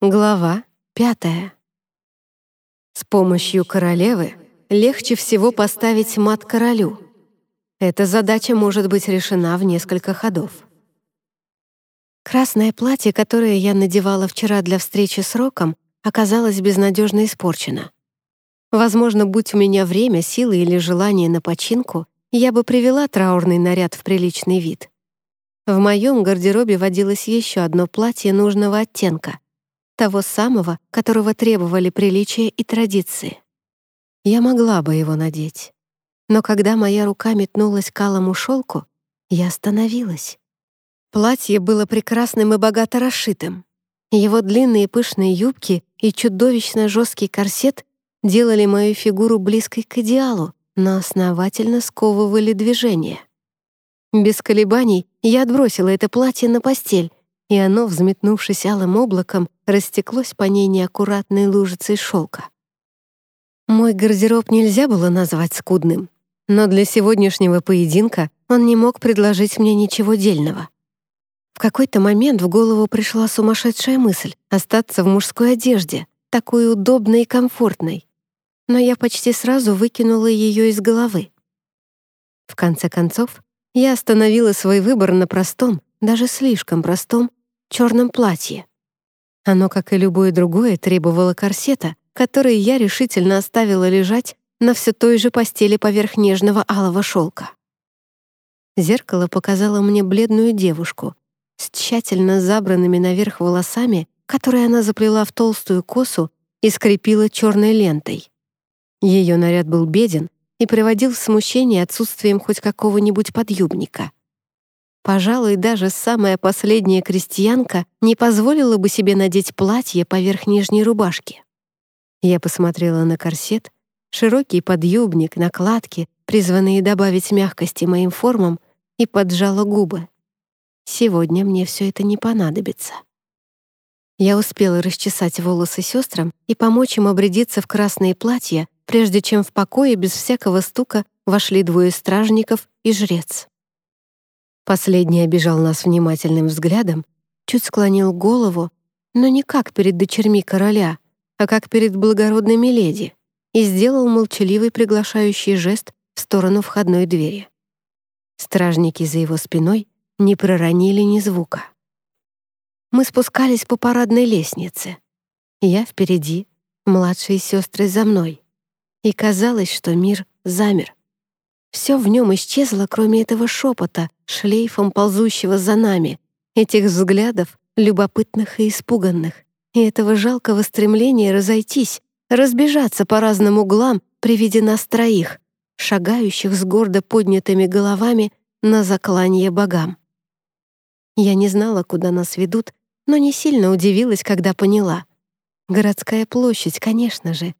Глава пятая. С помощью королевы легче всего поставить мат королю. Эта задача может быть решена в несколько ходов. Красное платье, которое я надевала вчера для встречи с Роком, оказалось безнадежно испорчено. Возможно, будь у меня время, силы или желание на починку, я бы привела траурный наряд в приличный вид. В моем гардеробе водилось еще одно платье нужного оттенка — того самого, которого требовали приличия и традиции. Я могла бы его надеть. Но когда моя рука метнулась к алому шелку, я остановилась. Платье было прекрасным и богато расшитым. Его длинные пышные юбки и чудовищно жесткий корсет делали мою фигуру близкой к идеалу, но основательно сковывали движение. Без колебаний я отбросила это платье на постель и оно, взметнувшись алым облаком, растеклось по ней неаккуратной лужицей шелка. Мой гардероб нельзя было назвать скудным, но для сегодняшнего поединка он не мог предложить мне ничего дельного. В какой-то момент в голову пришла сумасшедшая мысль остаться в мужской одежде, такой удобной и комфортной. Но я почти сразу выкинула ее из головы. В конце концов, я остановила свой выбор на простом, даже слишком простом черном платье. Оно, как и любое другое, требовало корсета, который я решительно оставила лежать на все той же постели поверх нежного алого шелка. Зеркало показало мне бледную девушку с тщательно забранными наверх волосами, которые она заплела в толстую косу и скрепила черной лентой. Ее наряд был беден и приводил в смущение отсутствием хоть какого-нибудь подъюбника — Пожалуй, даже самая последняя крестьянка не позволила бы себе надеть платье поверх нижней рубашки. Я посмотрела на корсет, широкий подъюбник, накладки, призванные добавить мягкости моим формам, и поджала губы. Сегодня мне все это не понадобится. Я успела расчесать волосы сестрам и помочь им обрядиться в красные платья, прежде чем в покое без всякого стука вошли двое стражников и жрец. Последний обижал нас внимательным взглядом, чуть склонил голову, но не как перед дочерьми короля, а как перед благородными леди, и сделал молчаливый приглашающий жест в сторону входной двери. Стражники за его спиной не проронили ни звука. Мы спускались по парадной лестнице. Я впереди, младшие сестры за мной. И казалось, что мир замер. Все в нем исчезло, кроме этого шепота, шлейфом ползущего за нами, этих взглядов, любопытных и испуганных, и этого жалкого стремления разойтись, разбежаться по разным углам при виде нас троих, шагающих с гордо поднятыми головами на заклание богам. Я не знала, куда нас ведут, но не сильно удивилась, когда поняла. Городская площадь, конечно же.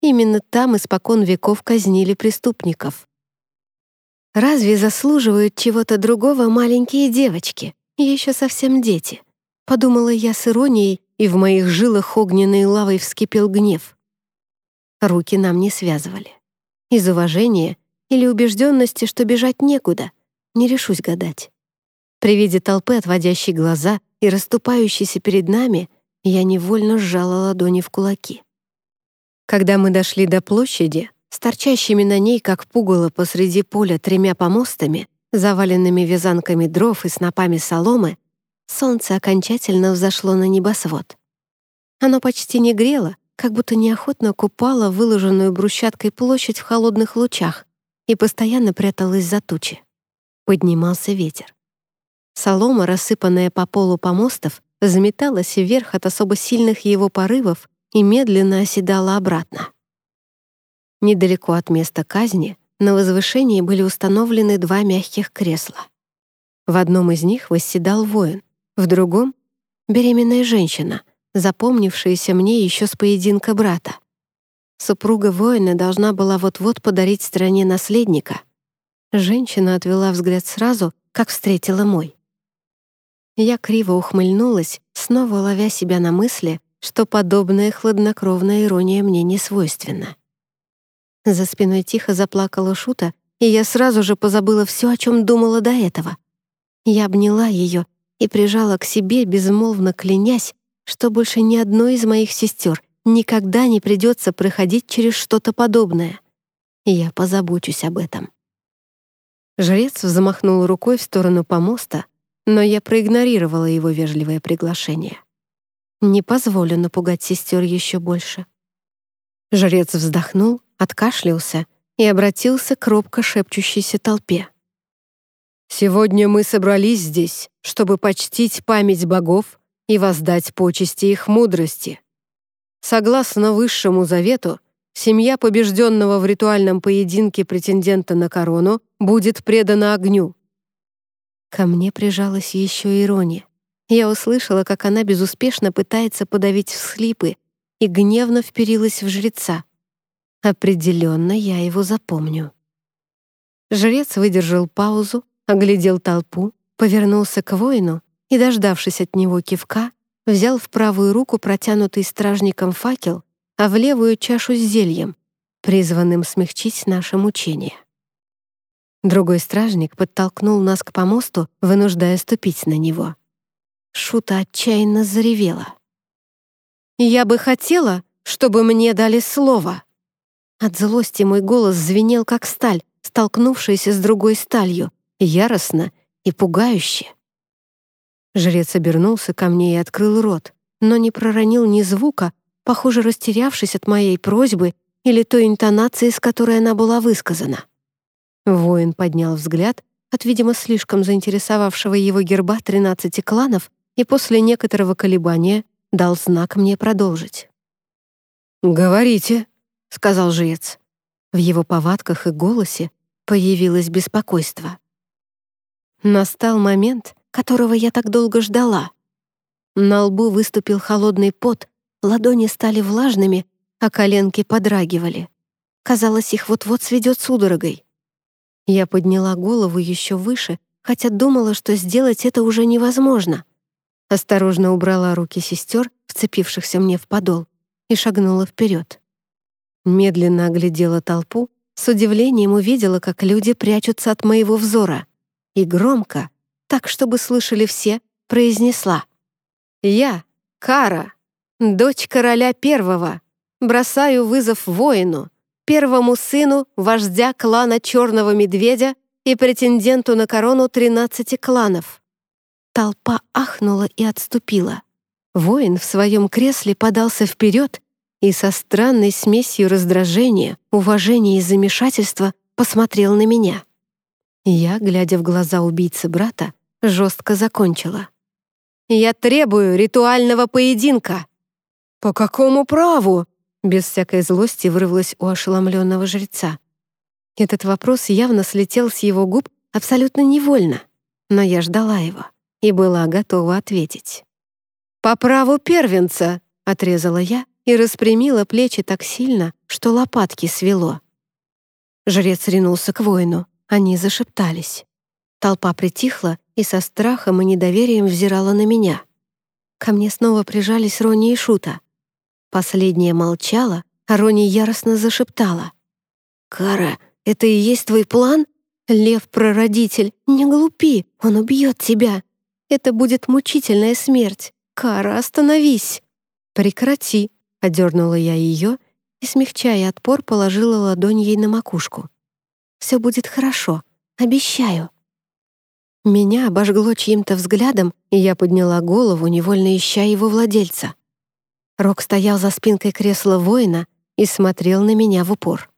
Именно там испокон веков казнили преступников. Разве заслуживают чего-то другого маленькие девочки, еще совсем дети? Подумала я с иронией, и в моих жилах огненной лавой вскипел гнев. Руки нам не связывали. Из уважения или убежденности, что бежать некуда, не решусь гадать. При виде толпы, отводящей глаза и расступающейся перед нами, я невольно сжала ладони в кулаки. Когда мы дошли до площади, с торчащими на ней, как пугало посреди поля, тремя помостами, заваленными вязанками дров и снопами соломы, солнце окончательно взошло на небосвод. Оно почти не грело, как будто неохотно купало выложенную брусчаткой площадь в холодных лучах и постоянно пряталось за тучи. Поднимался ветер. Солома, рассыпанная по полу помостов, заметалась вверх от особо сильных его порывов и медленно оседала обратно. Недалеко от места казни на возвышении были установлены два мягких кресла. В одном из них восседал воин, в другом — беременная женщина, запомнившаяся мне еще с поединка брата. Супруга воина должна была вот-вот подарить стране наследника. Женщина отвела взгляд сразу, как встретила мой. Я криво ухмыльнулась, снова ловя себя на мысли, что подобная хладнокровная ирония мне не свойственна. За спиной тихо заплакала Шута, и я сразу же позабыла все, о чем думала до этого. Я обняла ее и прижала к себе, безмолвно клянясь, что больше ни одной из моих сестер никогда не придется проходить через что-то подобное. Я позабочусь об этом. Жрец взмахнул рукой в сторону помоста, но я проигнорировала его вежливое приглашение. Не позволю напугать сестер еще больше. Жрец вздохнул, откашлялся и обратился к робко шепчущейся толпе. «Сегодня мы собрались здесь, чтобы почтить память богов и воздать почести их мудрости. Согласно Высшему Завету, семья побежденного в ритуальном поединке претендента на корону будет предана огню. Ко мне прижалась еще ирония. Я услышала, как она безуспешно пытается подавить всхлипы и гневно вперилась в жреца. Определенно я его запомню. Жрец выдержал паузу, оглядел толпу, повернулся к воину и, дождавшись от него кивка, взял в правую руку протянутый стражником факел, а в левую чашу с зельем, призванным смягчить наше мучение. Другой стражник подтолкнул нас к помосту, вынуждая ступить на него. Шута отчаянно заревела. «Я бы хотела, чтобы мне дали слово!» От злости мой голос звенел, как сталь, столкнувшаяся с другой сталью, яростно и пугающе. Жрец обернулся ко мне и открыл рот, но не проронил ни звука, похоже, растерявшись от моей просьбы или той интонации, с которой она была высказана. Воин поднял взгляд от, видимо, слишком заинтересовавшего его герба тринадцати кланов и после некоторого колебания дал знак мне продолжить. «Говорите», — сказал жрец. В его повадках и голосе появилось беспокойство. Настал момент, которого я так долго ждала. На лбу выступил холодный пот, ладони стали влажными, а коленки подрагивали. Казалось, их вот-вот сведет судорогой. Я подняла голову еще выше, хотя думала, что сделать это уже невозможно. Осторожно убрала руки сестер, вцепившихся мне в подол, и шагнула вперед. Медленно оглядела толпу, с удивлением увидела, как люди прячутся от моего взора. И громко, так, чтобы слышали все, произнесла. «Я, Кара, дочь короля первого, бросаю вызов воину, первому сыну вождя клана Черного Медведя и претенденту на корону тринадцати кланов». Толпа ахнула и отступила. Воин в своем кресле подался вперед и со странной смесью раздражения, уважения и замешательства посмотрел на меня. Я, глядя в глаза убийцы брата, жестко закончила. «Я требую ритуального поединка!» «По какому праву?» Без всякой злости вырвалось у ошеломленного жреца. Этот вопрос явно слетел с его губ абсолютно невольно, но я ждала его и была готова ответить. «По праву первенца!» — отрезала я и распрямила плечи так сильно, что лопатки свело. Жрец ринулся к воину, они зашептались. Толпа притихла и со страхом и недоверием взирала на меня. Ко мне снова прижались Рони и Шута. Последняя молчала, а Рони яростно зашептала. «Кара, это и есть твой план? Лев-прародитель, не глупи, он убьет тебя. Это будет мучительная смерть. Кара, остановись!» «Прекрати!» — одернула я ее и, смягчая отпор, положила ладонь ей на макушку. «Все будет хорошо, обещаю». Меня обожгло чьим-то взглядом, и я подняла голову, невольно ища его владельца. Рок стоял за спинкой кресла воина и смотрел на меня в упор.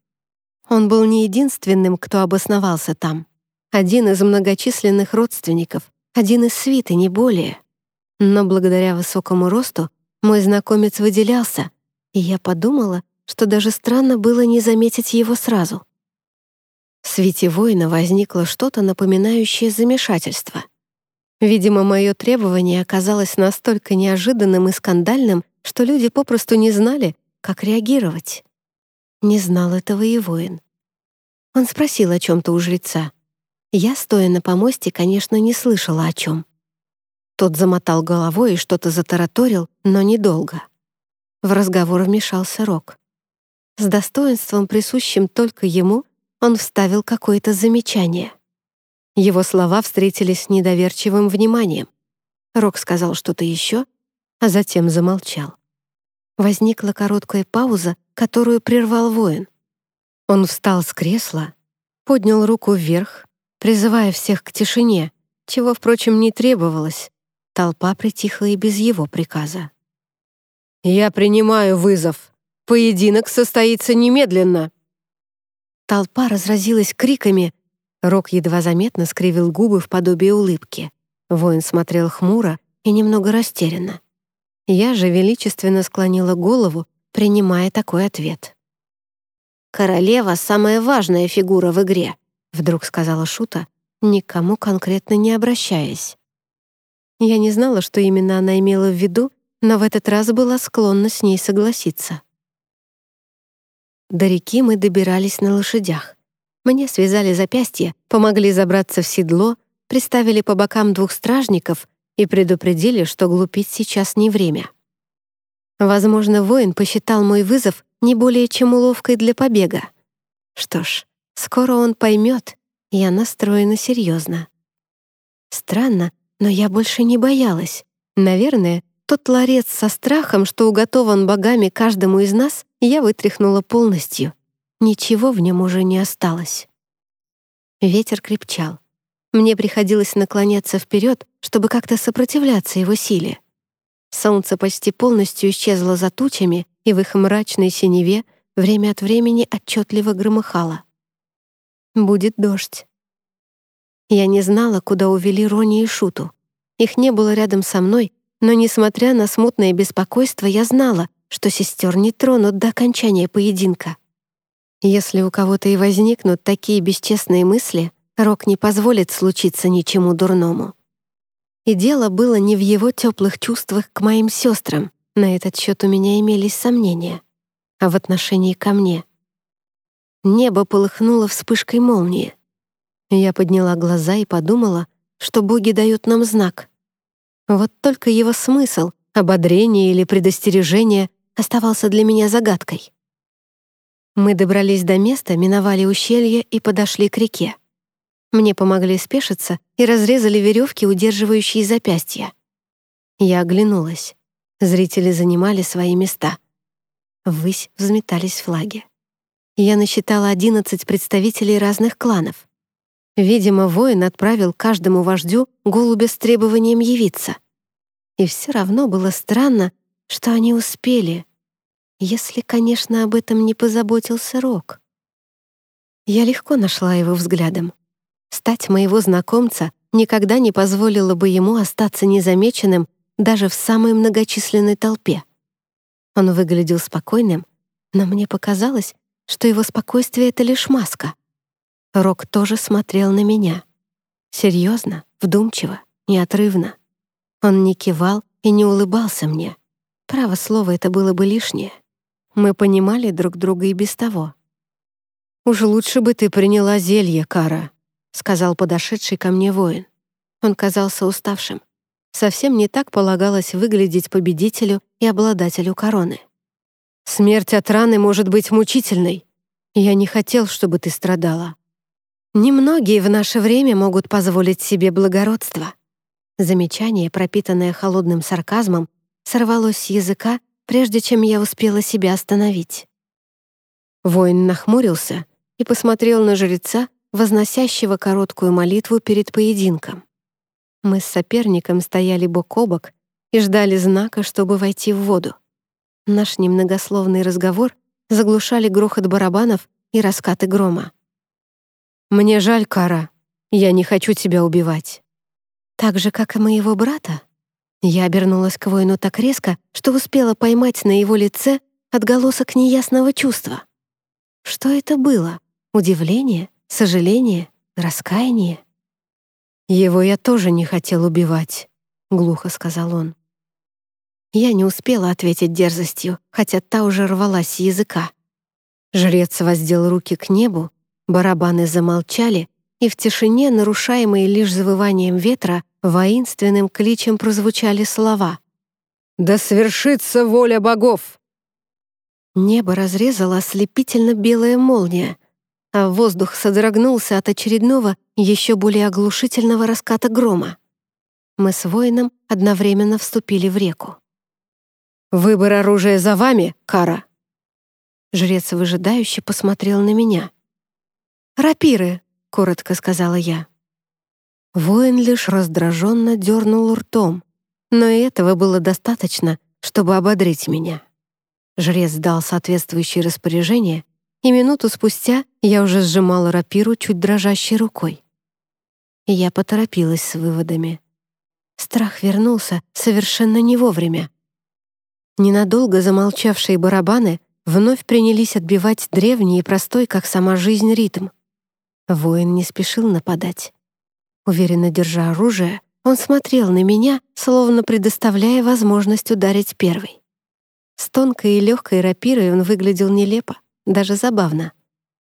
Он был не единственным, кто обосновался там. Один из многочисленных родственников, один из свиты, не более. Но благодаря высокому росту мой знакомец выделялся, и я подумала, что даже странно было не заметить его сразу. В свете воина возникло что-то напоминающее замешательство. Видимо, мое требование оказалось настолько неожиданным и скандальным, что люди попросту не знали, как реагировать. Не знал этого и воин. Он спросил о чем-то у жреца. Я, стоя на помосте, конечно, не слышала о чем. Тот замотал головой и что-то затараторил, но недолго. В разговор вмешался Рок. С достоинством, присущим только ему, он вставил какое-то замечание. Его слова встретились с недоверчивым вниманием. Рок сказал что-то еще, а затем замолчал. Возникла короткая пауза, которую прервал воин. Он встал с кресла, поднял руку вверх, призывая всех к тишине, чего, впрочем, не требовалось. Толпа притихла и без его приказа. «Я принимаю вызов. Поединок состоится немедленно». Толпа разразилась криками. Рок едва заметно скривил губы в подобие улыбки. Воин смотрел хмуро и немного растерянно. Я же величественно склонила голову, принимая такой ответ. «Королева — самая важная фигура в игре», — вдруг сказала Шута, никому конкретно не обращаясь. Я не знала, что именно она имела в виду, но в этот раз была склонна с ней согласиться. До реки мы добирались на лошадях. Мне связали запястья, помогли забраться в седло, приставили по бокам двух стражников и предупредили, что глупить сейчас не время. Возможно, воин посчитал мой вызов не более чем уловкой для побега. Что ж, скоро он поймет, я настроена серьезно. Странно, но я больше не боялась. Наверное, тот ларец со страхом, что уготован богами каждому из нас, я вытряхнула полностью. Ничего в нем уже не осталось. Ветер крепчал. Мне приходилось наклоняться вперед, чтобы как-то сопротивляться его силе. Солнце почти полностью исчезло за тучами, и в их мрачной синеве время от времени отчетливо громыхало. Будет дождь. Я не знала, куда увели Рони и Шуту. Их не было рядом со мной, но, несмотря на смутное беспокойство, я знала, что сестер не тронут до окончания поединка. Если у кого-то и возникнут такие бесчестные мысли, Рок не позволит случиться ничему дурному. И дело было не в его теплых чувствах к моим сестрам, на этот счет у меня имелись сомнения, а в отношении ко мне. Небо полыхнуло вспышкой молнии. Я подняла глаза и подумала, что боги дают нам знак. Вот только его смысл, ободрение или предостережение, оставался для меня загадкой. Мы добрались до места, миновали ущелье и подошли к реке. Мне помогли спешиться и разрезали веревки, удерживающие запястья. Я оглянулась. Зрители занимали свои места. Ввысь взметались флаги. Я насчитала 11 представителей разных кланов. Видимо, воин отправил каждому вождю голубя с требованием явиться. И все равно было странно, что они успели, если, конечно, об этом не позаботился Рок. Я легко нашла его взглядом. Стать моего знакомца никогда не позволило бы ему остаться незамеченным даже в самой многочисленной толпе. Он выглядел спокойным, но мне показалось, что его спокойствие — это лишь маска. Рок тоже смотрел на меня. Серьезно, вдумчиво, неотрывно. Он не кивал и не улыбался мне. Право слово, это было бы лишнее. Мы понимали друг друга и без того. «Уж лучше бы ты приняла зелье, Кара», сказал подошедший ко мне воин. Он казался уставшим. Совсем не так полагалось выглядеть победителю и обладателю короны. «Смерть от раны может быть мучительной. Я не хотел, чтобы ты страдала». Немногие в наше время могут позволить себе благородство. Замечание, пропитанное холодным сарказмом, сорвалось с языка, прежде чем я успела себя остановить. Воин нахмурился и посмотрел на жреца, возносящего короткую молитву перед поединком. Мы с соперником стояли бок о бок и ждали знака, чтобы войти в воду. Наш немногословный разговор заглушали грохот барабанов и раскаты грома. «Мне жаль, Кара. Я не хочу тебя убивать». «Так же, как и моего брата?» Я обернулась к воину так резко, что успела поймать на его лице отголосок неясного чувства. Что это было? Удивление? Сожаление? Раскаяние? «Его я тоже не хотел убивать», — глухо сказал он. Я не успела ответить дерзостью, хотя та уже рвалась с языка. Жрец воздел руки к небу, барабаны замолчали, и в тишине, нарушаемой лишь завыванием ветра, воинственным кличем прозвучали слова. «Да свершится воля богов!» Небо разрезала ослепительно белая молния, а воздух содрогнулся от очередного, еще более оглушительного раската грома. Мы с воином одновременно вступили в реку. «Выбор оружия за вами, Кара!» Жрец выжидающе посмотрел на меня. «Рапиры», — коротко сказала я. Воин лишь раздраженно дернул ртом, но и этого было достаточно, чтобы ободрить меня. Жрец дал соответствующее распоряжение, и минуту спустя я уже сжимала рапиру чуть дрожащей рукой. Я поторопилась с выводами. Страх вернулся совершенно не вовремя. Ненадолго замолчавшие барабаны вновь принялись отбивать древний и простой, как сама жизнь, ритм. Воин не спешил нападать. Уверенно держа оружие, он смотрел на меня, словно предоставляя возможность ударить первой. С тонкой и легкой рапирой он выглядел нелепо, даже забавно.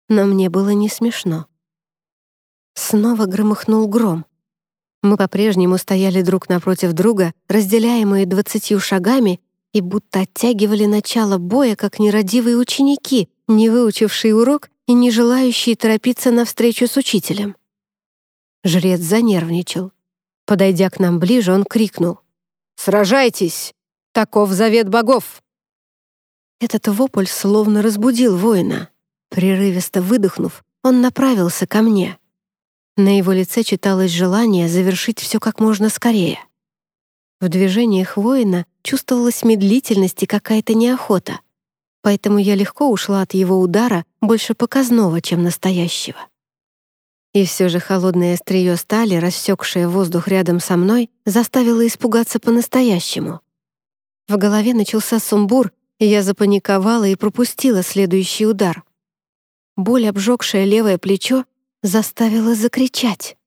Но мне было не смешно. Снова громыхнул гром. Мы по-прежнему стояли друг напротив друга, разделяемые двадцатью шагами, и будто оттягивали начало боя, как нерадивые ученики, не выучившие урок и не желающие торопиться на встречу с учителем. Жрец занервничал. Подойдя к нам ближе, он крикнул. «Сражайтесь! Таков завет богов!» Этот вопль словно разбудил воина. Прерывисто выдохнув, он направился ко мне. На его лице читалось желание завершить все как можно скорее. В движениях воина чувствовалась медлительность и какая-то неохота, поэтому я легко ушла от его удара, больше показного, чем настоящего. И все же холодное острие стали, рассекшее воздух рядом со мной, заставило испугаться по-настоящему. В голове начался сумбур, и я запаниковала и пропустила следующий удар. Боль, обжегшая левое плечо, заставила закричать.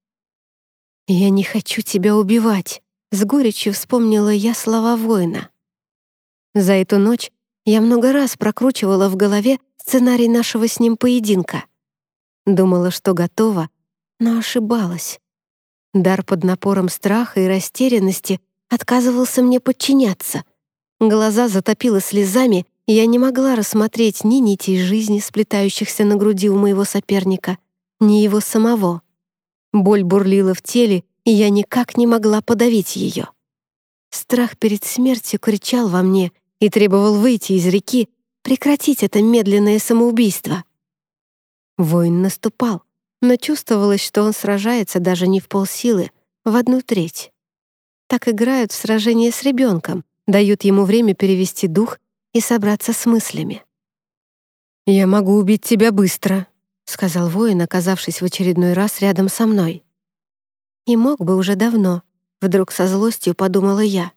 «Я не хочу тебя убивать», — с горечью вспомнила я слова воина. За эту ночь я много раз прокручивала в голове сценарий нашего с ним поединка. Думала, что готова, но ошибалась. Дар под напором страха и растерянности отказывался мне подчиняться. Глаза затопило слезами, и я не могла рассмотреть ни нитей жизни, сплетающихся на груди у моего соперника, ни его самого. Боль бурлила в теле, и я никак не могла подавить ее. Страх перед смертью кричал во мне и требовал выйти из реки, прекратить это медленное самоубийство. Воин наступал но чувствовалось, что он сражается даже не в полсилы, в одну треть. Так играют в сражение с ребенком, дают ему время перевести дух и собраться с мыслями. «Я могу убить тебя быстро», — сказал воин, оказавшись в очередной раз рядом со мной. «И мог бы уже давно», — вдруг со злостью подумала я.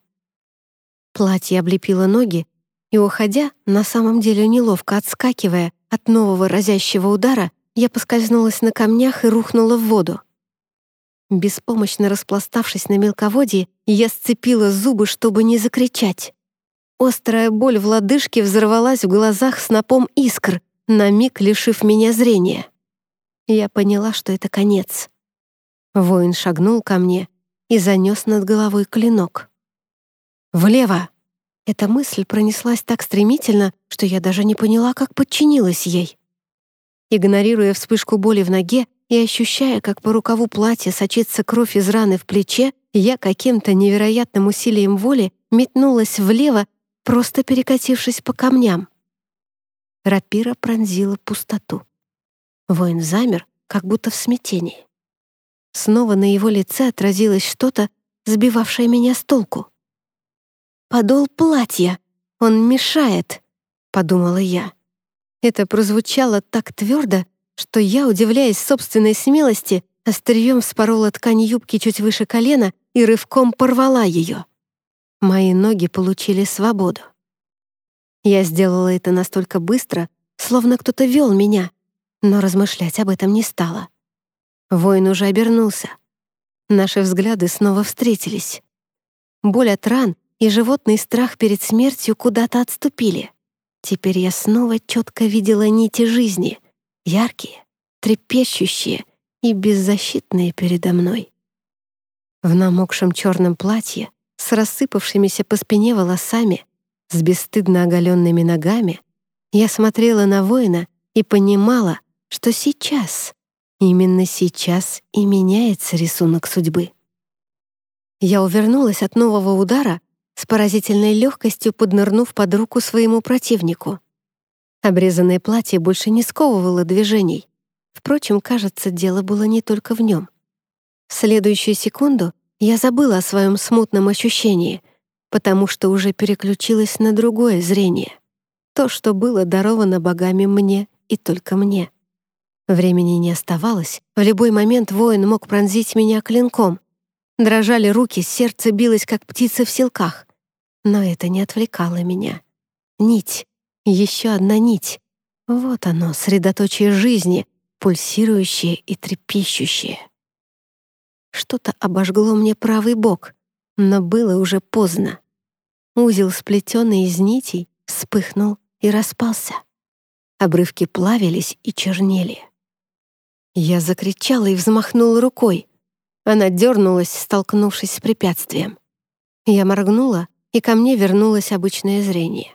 Платье облепило ноги, и, уходя, на самом деле неловко отскакивая от нового разящего удара, я поскользнулась на камнях и рухнула в воду. Беспомощно распластавшись на мелководье, я сцепила зубы, чтобы не закричать. Острая боль в лодыжке взорвалась в глазах снопом искр, на миг лишив меня зрения. Я поняла, что это конец. Воин шагнул ко мне и занес над головой клинок. «Влево!» Эта мысль пронеслась так стремительно, что я даже не поняла, как подчинилась ей. Игнорируя вспышку боли в ноге и ощущая, как по рукаву платья сочится кровь из раны в плече, я каким-то невероятным усилием воли метнулась влево, просто перекатившись по камням. Рапира пронзила пустоту. Воин замер, как будто в смятении. Снова на его лице отразилось что-то, сбивавшее меня с толку. «Подол платья! Он мешает!» — подумала я. Это прозвучало так твердо, что я, удивляясь собственной смелости, острием вспорола ткань юбки чуть выше колена и рывком порвала ее. Мои ноги получили свободу. Я сделала это настолько быстро, словно кто-то вел меня, но размышлять об этом не стала. Воин уже обернулся. Наши взгляды снова встретились. Боль от ран и животный страх перед смертью куда-то отступили. Теперь я снова четко видела нити жизни, яркие, трепещущие и беззащитные передо мной. В намокшем черном платье, с рассыпавшимися по спине волосами, с бесстыдно оголенными ногами, я смотрела на воина и понимала, что сейчас, именно сейчас и меняется рисунок судьбы. Я увернулась от нового удара, с поразительной легкостью поднырнув под руку своему противнику. Обрезанное платье больше не сковывало движений. Впрочем, кажется, дело было не только в нем. В следующую секунду я забыла о своем смутном ощущении, потому что уже переключилась на другое зрение. То, что было даровано богами мне и только мне. Времени не оставалось, в любой момент воин мог пронзить меня клинком. Дрожали руки, сердце билось, как птица в селках. Но это не отвлекало меня. Нить, еще одна нить. Вот оно, средоточие жизни, пульсирующее и трепещущее. Что-то обожгло мне правый бок, но было уже поздно. Узел, сплетенный из нитей, вспыхнул и распался. Обрывки плавились и чернели. Я закричала и взмахнула рукой. Она дернулась, столкнувшись с препятствием. Я моргнула, и ко мне вернулось обычное зрение.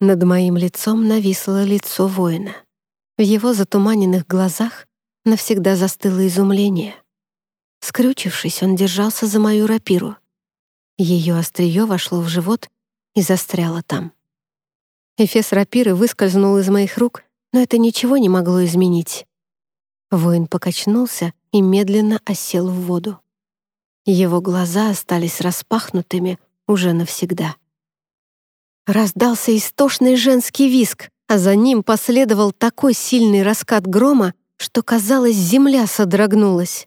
Над моим лицом нависло лицо воина. В его затуманенных глазах навсегда застыло изумление. Скрючившись, он держался за мою рапиру. Ее острие вошло в живот и застряло там. Эфес рапиры выскользнул из моих рук, но это ничего не могло изменить. Воин покачнулся и медленно осел в воду. Его глаза остались распахнутыми уже навсегда. Раздался истошный женский виск, а за ним последовал такой сильный раскат грома, что, казалось, земля содрогнулась.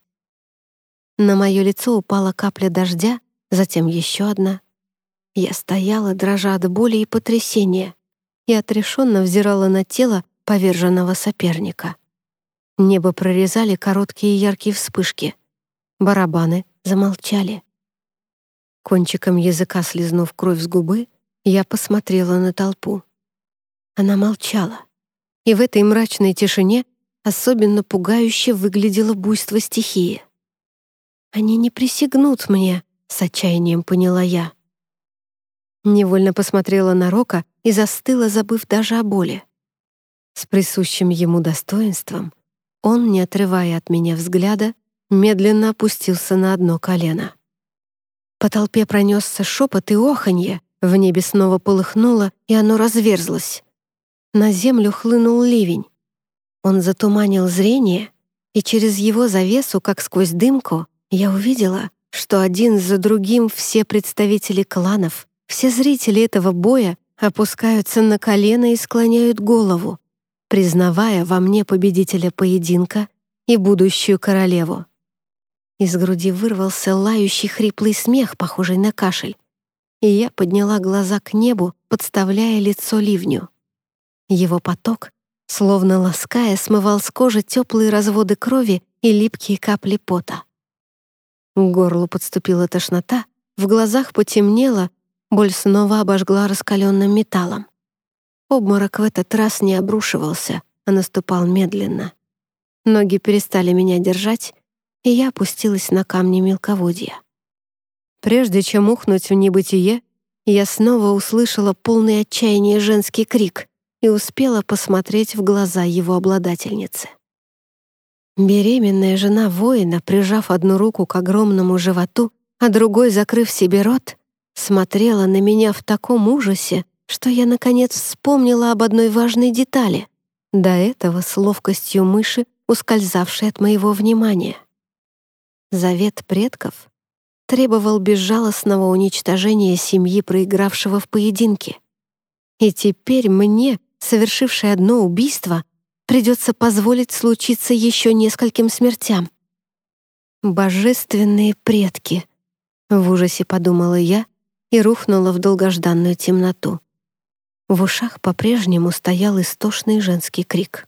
На мое лицо упала капля дождя, затем еще одна. Я стояла, дрожа от боли и потрясения, и отрешенно взирала на тело поверженного соперника. Небо прорезали короткие яркие вспышки. Барабаны замолчали. Кончиком языка слезнув кровь с губы, я посмотрела на толпу. Она молчала. И в этой мрачной тишине особенно пугающе выглядело буйство стихии. «Они не присягнут мне», — с отчаянием поняла я. Невольно посмотрела на Рока и застыла, забыв даже о боли. С присущим ему достоинством он, не отрывая от меня взгляда, медленно опустился на одно колено. По толпе пронесся шепот и оханье, в небе снова полыхнуло, и оно разверзлось. На землю хлынул ливень. Он затуманил зрение, и через его завесу, как сквозь дымку, я увидела, что один за другим все представители кланов, все зрители этого боя опускаются на колено и склоняют голову, признавая во мне победителя поединка и будущую королеву. Из груди вырвался лающий хриплый смех, похожий на кашель, и я подняла глаза к небу, подставляя лицо ливню. Его поток, словно лаская, смывал с кожи теплые разводы крови и липкие капли пота. К горлу подступила тошнота, в глазах потемнело, боль снова обожгла раскаленным металлом. Обморок в этот раз не обрушивался, а наступал медленно. Ноги перестали меня держать, и я опустилась на камни мелководья. Прежде чем ухнуть в небытие, я снова услышала полный отчаяния женский крик и успела посмотреть в глаза его обладательницы. Беременная жена воина, прижав одну руку к огромному животу, а другой закрыв себе рот, смотрела на меня в таком ужасе, что я, наконец, вспомнила об одной важной детали, до этого с ловкостью мыши, ускользавшей от моего внимания. Завет предков требовал безжалостного уничтожения семьи проигравшего в поединке. И теперь мне, совершившей одно убийство, придется позволить случиться еще нескольким смертям. «Божественные предки», — в ужасе подумала я и рухнула в долгожданную темноту. В ушах по-прежнему стоял истошный женский крик.